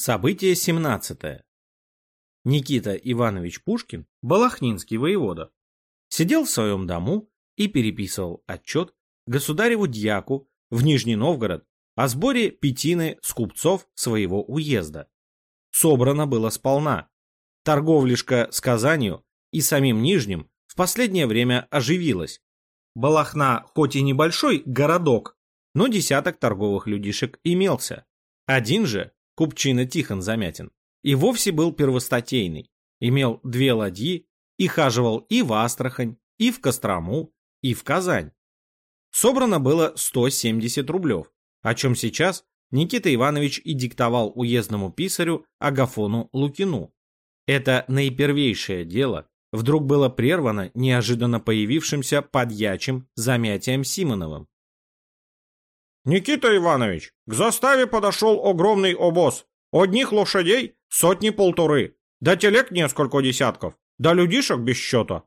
Событие 17. Никита Иванович Пушкин, балахнинский воевода, сидел в своем дому и переписывал отчет государеву дьяку в Нижний Новгород о сборе пятины с купцов своего уезда. Собрано было сполна. Торговлишка с Казанью и самим Нижним в последнее время оживилась. Балахна хоть и небольшой городок, но десяток торговых людишек имелся. Один же купчина Тихон Замятин, и вовсе был первостатейный, имел две ладьи и хаживал и в Астрахань, и в Кострому, и в Казань. Собрано было 170 рублев, о чем сейчас Никита Иванович и диктовал уездному писарю Агафону Лукину. Это наипервейшее дело вдруг было прервано неожиданно появившимся подьячим Замятием Симоновым. «Никита Иванович, к заставе подошел огромный обоз. Одних лошадей сотни-полторы, да телег несколько десятков, да людишек без счета».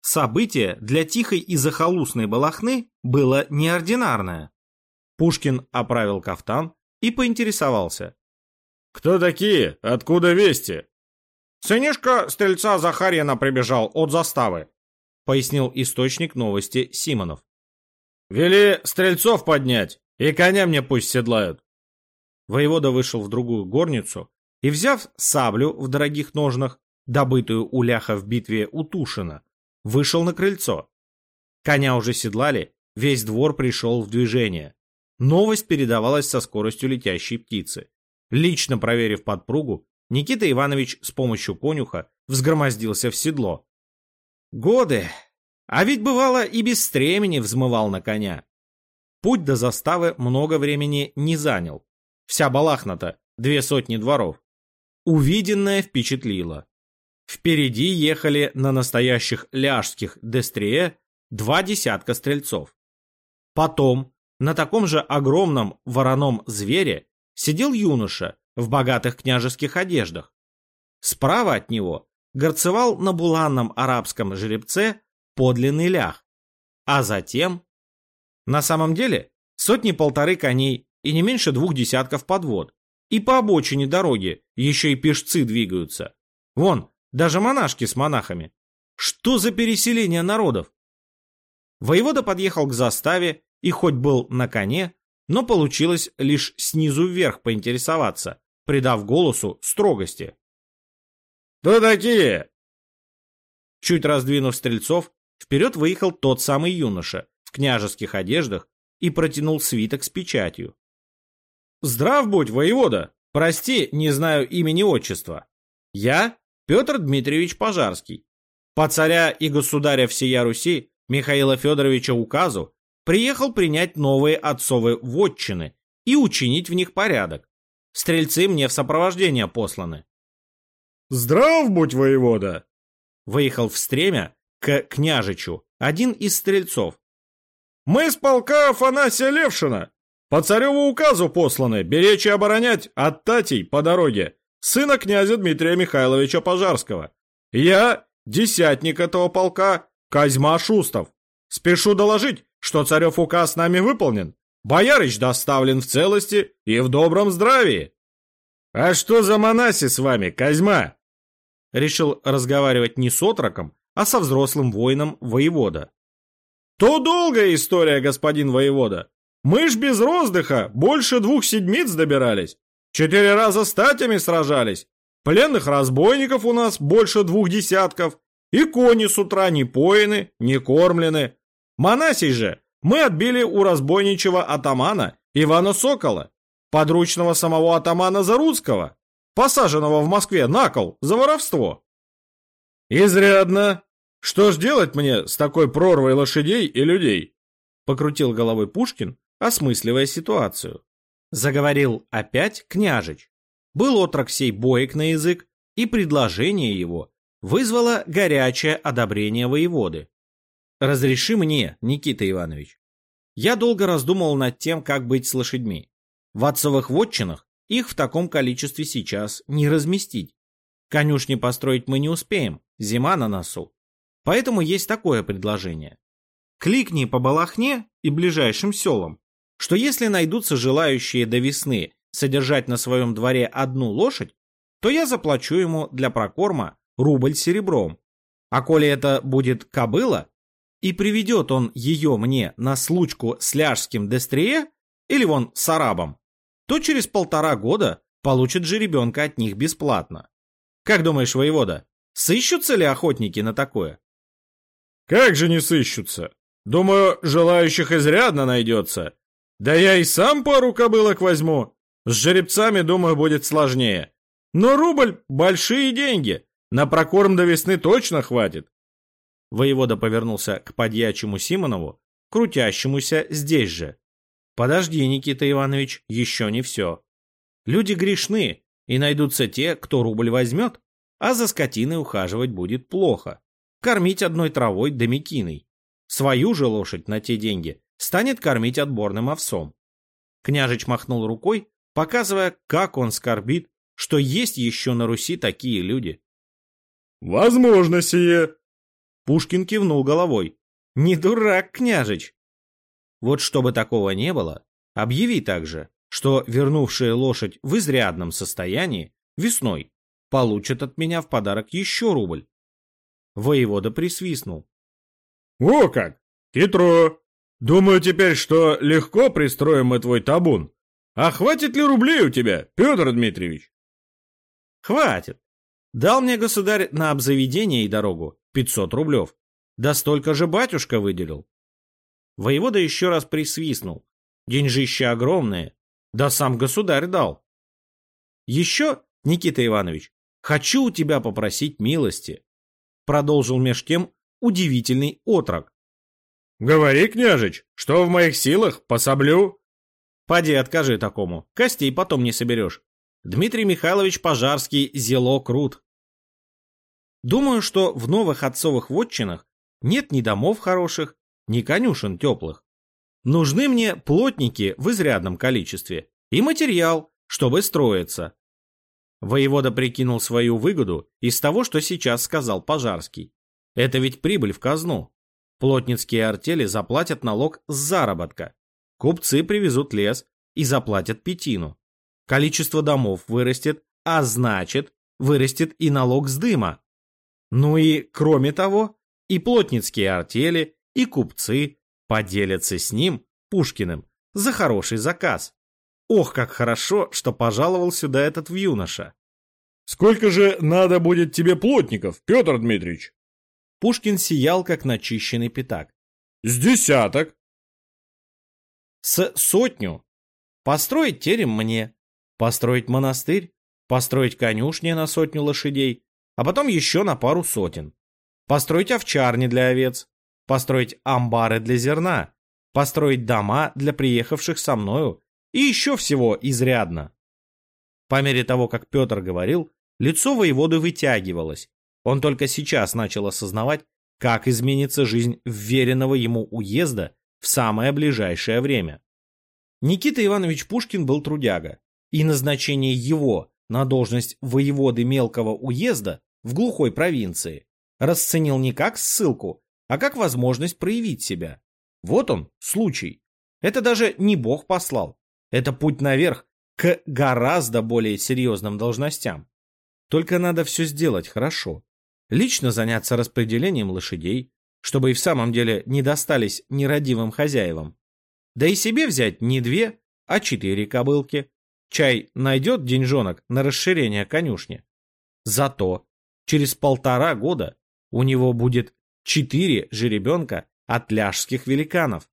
Событие для тихой и захолустной балахны было неординарное. Пушкин оправил кафтан и поинтересовался. «Кто такие? Откуда вести?» «Сынишка стрельца Захарьяна прибежал от заставы», пояснил источник новости Симонов. Вели стрельцов поднять, и коня мне пусть седлают. Воевода вышел в другую горницу и, взяв саблю в дорогих ножнах, добытую у ляха в битве у Тушина, вышел на крыльцо. Коня уже седлали, весь двор пришел в движение. Новость передавалась со скоростью летящей птицы. Лично проверив подпругу, Никита Иванович с помощью конюха взгромоздился в седло. Годы, а ведь бывало и без стремени взмывал на коня. Путь до заставы много времени не занял. Вся балахната, две сотни дворов. Увиденное впечатлило. Впереди ехали на настоящих ляжских дестрие два десятка стрельцов. Потом на таком же огромном вороном звере сидел юноша в богатых княжеских одеждах. Справа от него горцевал на буланном арабском жеребце подлинный лях. А затем... На самом деле, сотни-полторы коней и не меньше двух десятков подвод. И по обочине дороги еще и пешцы двигаются. Вон, даже монашки с монахами. Что за переселение народов? Воевода подъехал к заставе и хоть был на коне, но получилось лишь снизу вверх поинтересоваться, придав голосу строгости. «Кто такие?» Чуть раздвинув стрельцов, Вперед выехал тот самый юноша в княжеских одеждах и протянул свиток с печатью. «Здрав будь, воевода! Прости, не знаю имени-отчества. Я Петр Дмитриевич Пожарский. По царя и государя всея Руси Михаила Федоровича указу приехал принять новые отцовы вотчины и учинить в них порядок. Стрельцы мне в сопровождение посланы. «Здрав будь, воевода!» Выехал в стремя к княжичу один из стрельцов. «Мы с полка Афанасия Левшина. По цареву указу посланы беречь и оборонять от Татей по дороге сына князя Дмитрия Михайловича Пожарского. Я десятник этого полка Козьма Шустов. Спешу доложить, что царев указ нами выполнен. Боярыч доставлен в целости и в добром здравии. А что за монаси с вами, Козьма? Решил разговаривать не с отроком, а со взрослым воином воевода. «То долгая история, господин воевода. Мы ж без роздыха больше двух седмиц добирались. Четыре раза статями сражались. Пленных разбойников у нас больше двух десятков. И кони с утра не поены, не кормлены. Монасей же мы отбили у разбойничего атамана Ивана Сокола, подручного самого атамана Заруцкого, посаженного в Москве на кол за воровство. «Изрядно. Что ж делать мне с такой прорвой лошадей и людей?» Покрутил головой Пушкин, осмысливая ситуацию. Заговорил опять княжич. Был отрок сей боек на язык, и предложение его вызвало горячее одобрение воеводы. «Разреши мне, Никита Иванович. Я долго раздумывал над тем, как быть с лошадьми. В отцовых вотчинах их в таком количестве сейчас не разместить. Конюшни построить мы не успеем, зима на носу. Поэтому есть такое предложение. Кликни по Балахне и ближайшим селам, что если найдутся желающие до весны содержать на своем дворе одну лошадь, то я заплачу ему для прокорма рубль серебром. А коли это будет кобыла, и приведет он ее мне на случку с ляжским дестрие или вон с арабом, то через полтора года получит же ребенка от них бесплатно. Как думаешь, воевода, сыщутся ли охотники на такое? Как же не сыщутся? Думаю, желающих изрядно найдется. Да я и сам пару кобылок возьму. С жеребцами, думаю, будет сложнее. Но рубль – большие деньги. На прокорм до весны точно хватит. Воевода повернулся к подьячему Симонову, крутящемуся здесь же. Подожди, Никита Иванович, еще не все. Люди грешны, и найдутся те, кто рубль возьмет, а за скотиной ухаживать будет плохо. Кормить одной травой да мекиной. Свою же лошадь на те деньги станет кормить отборным овсом. Княжич махнул рукой, показывая, как он скорбит, что есть еще на Руси такие люди. «Возможно сие», Пушкин кивнул головой. «Не дурак, княжич!» Вот чтобы такого не было, объяви также, что вернувшая лошадь в изрядном состоянии весной получат от меня в подарок еще рубль. Воевода присвистнул. «О как! Хитро! Думаю теперь, что легко пристроим мы твой табун. А хватит ли рублей у тебя, Петр Дмитриевич?» «Хватит. Дал мне государь на обзаведение и дорогу 500 рублев. Да столько же батюшка выделил. Воевода еще раз присвистнул. Деньжища огромные. Да сам государь дал. Еще, Никита Иванович, хочу у тебя попросить милости. Продолжил меж тем удивительный отрок. Говори, княжич, что в моих силах, пособлю. Поди откажи такому, костей потом не соберешь. Дмитрий Михайлович Пожарский зело крут. Думаю, что в новых отцовых вотчинах нет ни домов хороших, ни конюшен теплых. Нужны мне плотники в изрядном количестве и материал, чтобы строиться. Воевода прикинул свою выгоду из того, что сейчас сказал Пожарский. Это ведь прибыль в казну. Плотницкие артели заплатят налог с заработка. Купцы привезут лес и заплатят пятину. Количество домов вырастет, а значит, вырастет и налог с дыма. Ну и, кроме того, и плотницкие артели, и купцы поделятся с ним, Пушкиным, за хороший заказ. Ох, как хорошо, что пожаловал сюда этот юноша. Сколько же надо будет тебе плотников, Петр Дмитриевич? Пушкин сиял, как начищенный пятак. С десяток. С сотню. Построить терем мне, построить монастырь, построить конюшни на сотню лошадей, а потом еще на пару сотен. Построить овчарни для овец, построить амбары для зерна, построить дома для приехавших со мною и еще всего изрядно. По мере того, как Петр говорил, лицо воеводы вытягивалось. Он только сейчас начал осознавать, как изменится жизнь вверенного ему уезда в самое ближайшее время. Никита Иванович Пушкин был трудяга, и назначение его на должность воеводы мелкого уезда в глухой провинции, расценил не как ссылку, а как возможность проявить себя. Вот он, случай. Это даже не Бог послал. Это путь наверх к гораздо более серьезным должностям. Только надо все сделать хорошо. Лично заняться распределением лошадей, чтобы и в самом деле не достались нерадивым хозяевам. Да и себе взять не две, а четыре кобылки. Чай найдет деньжонок на расширение конюшни. Зато Через полтора года у него будет четыре жеребенка от ляжских великанов.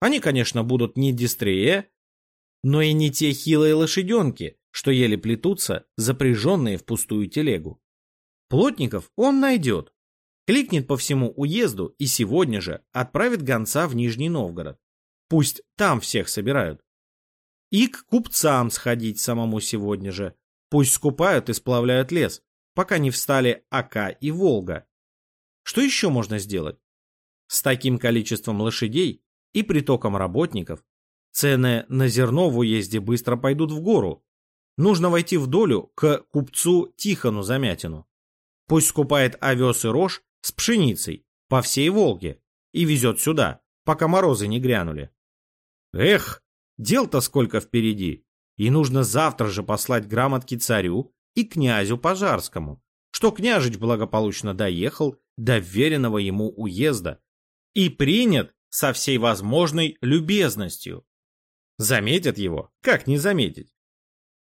Они, конечно, будут не дистрее, но и не те хилые лошаденки, что еле плетутся, запряженные в пустую телегу. Плотников он найдет, кликнет по всему уезду и сегодня же отправит гонца в Нижний Новгород. Пусть там всех собирают. И к купцам сходить самому сегодня же. Пусть скупают и сплавляют лес, пока не встали Ака и Волга. Что еще можно сделать? С таким количеством лошадей и притоком работников цены на зерно в уезде быстро пойдут в гору. Нужно войти в долю к купцу Тихону Замятину. Пусть скупает овес и рожь с пшеницей по всей Волге и везет сюда, пока морозы не грянули. Эх, дел-то сколько впереди. и нужно завтра же послать грамотки царю и князю Пожарскому, что княжич благополучно доехал до веренного ему уезда и принят со всей возможной любезностью. Заметят его, как не заметить?